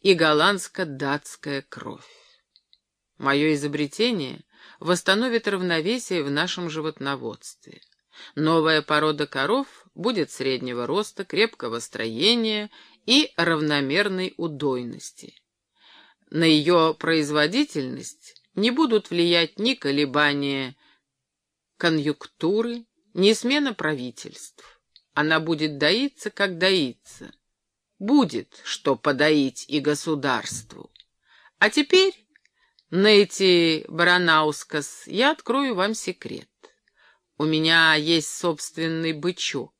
и голландско-датская кровь. Мое изобретение восстановит равновесие в нашем животноводстве. Новая порода коров будет среднего роста, крепкого строения и равномерной удойности. На ее производительность не будут влиять ни колебания конъюнктуры, ни смена правительств. Она будет доиться, как доиться. Будет, что подоить и государству. А теперь, Нейти Баранаускас, я открою вам секрет. У меня есть собственный бычок.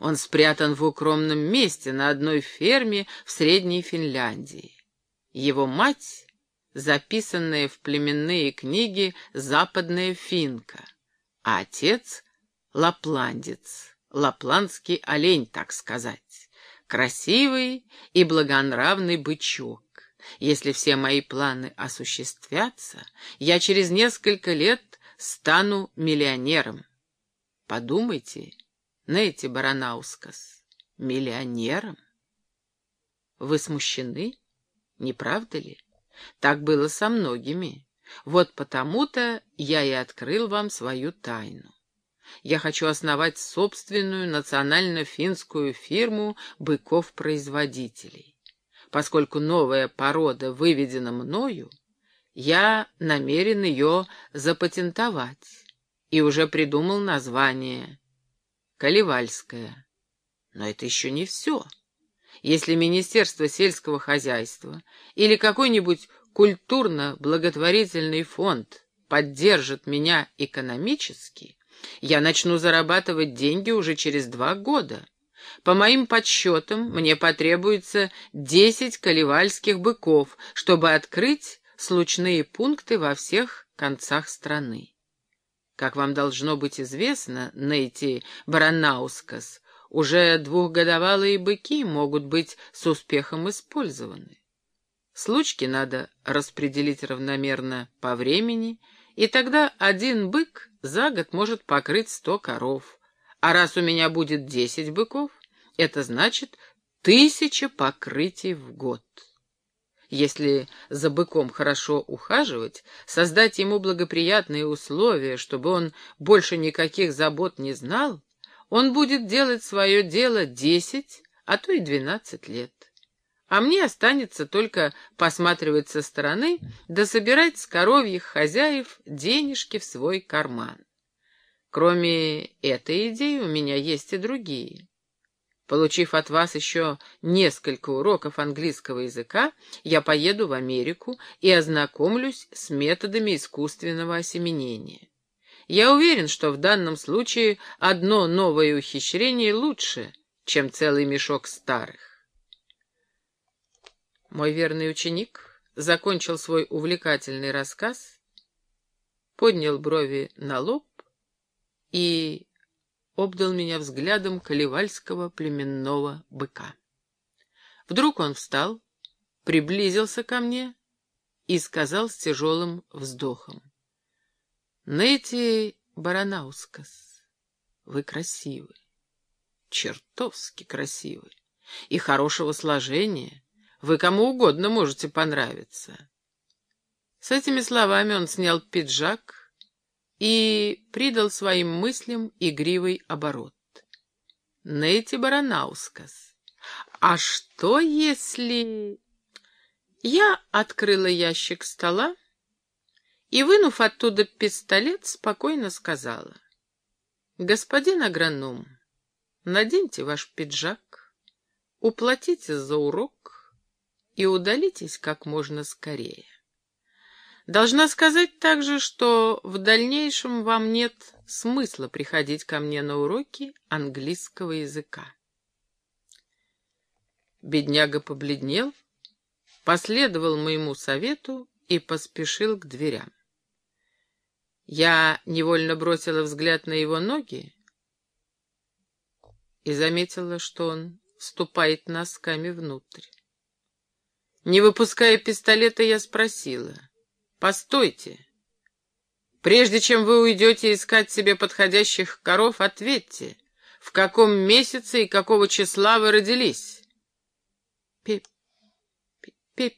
Он спрятан в укромном месте на одной ферме в Средней Финляндии. Его мать, записанная в племенные книги, западная финка, а отец — лапландец, лапландский олень, так сказать, красивый и благонравный бычок. Если все мои планы осуществятся, я через несколько лет стану миллионером. Подумайте, Нейти Баранаускас, миллионером? Вы смущены? Не правда ли? Так было со многими. Вот потому-то я и открыл вам свою тайну. Я хочу основать собственную национально-финскую фирму быков-производителей. Поскольку новая порода выведена мною, я намерен ее запатентовать и уже придумал название «Каливальская». Но это еще не все. Если Министерство сельского хозяйства или какой-нибудь культурно-благотворительный фонд поддержит меня экономически, я начну зарабатывать деньги уже через два года. По моим подсчетам, мне потребуется десять каливальских быков, чтобы открыть случные пункты во всех концах страны. Как вам должно быть известно, Нейти Баранаускас, уже двухгодовалые быки могут быть с успехом использованы. Случки надо распределить равномерно по времени, и тогда один бык за год может покрыть сто коров. А раз у меня будет десять быков, это значит тысяча покрытий в год. Если за быком хорошо ухаживать, создать ему благоприятные условия, чтобы он больше никаких забот не знал, он будет делать свое дело десять, а то и двенадцать лет. А мне останется только посматривать со стороны да собирать с коровьих хозяев денежки в свой карман. Кроме этой идеи у меня есть и другие. Получив от вас еще несколько уроков английского языка, я поеду в Америку и ознакомлюсь с методами искусственного осеменения. Я уверен, что в данном случае одно новое ухищрение лучше, чем целый мешок старых. Мой верный ученик закончил свой увлекательный рассказ, поднял брови на лоб и обдал меня взглядом колевальского племенного быка. Вдруг он встал, приблизился ко мне и сказал с тяжелым вздохом. Нети Баранаускас, вы красивы, чертовски красивы, и хорошего сложения, вы кому угодно можете понравиться. С этими словами он снял пиджак и придал своим мыслям игривый оборот. Нети Баранаускас, а что если... Я открыла ящик стола, и, вынув оттуда пистолет, спокойно сказала. «Господин агроном, наденьте ваш пиджак, уплатите за урок и удалитесь как можно скорее. Должна сказать также, что в дальнейшем вам нет смысла приходить ко мне на уроки английского языка». Бедняга побледнел, последовал моему совету и поспешил к дверям. Я невольно бросила взгляд на его ноги и заметила, что он ступает носками внутрь. Не выпуская пистолета, я спросила. «Постойте. Прежде чем вы уйдете искать себе подходящих коров, ответьте, в каком месяце и какого числа вы родились?»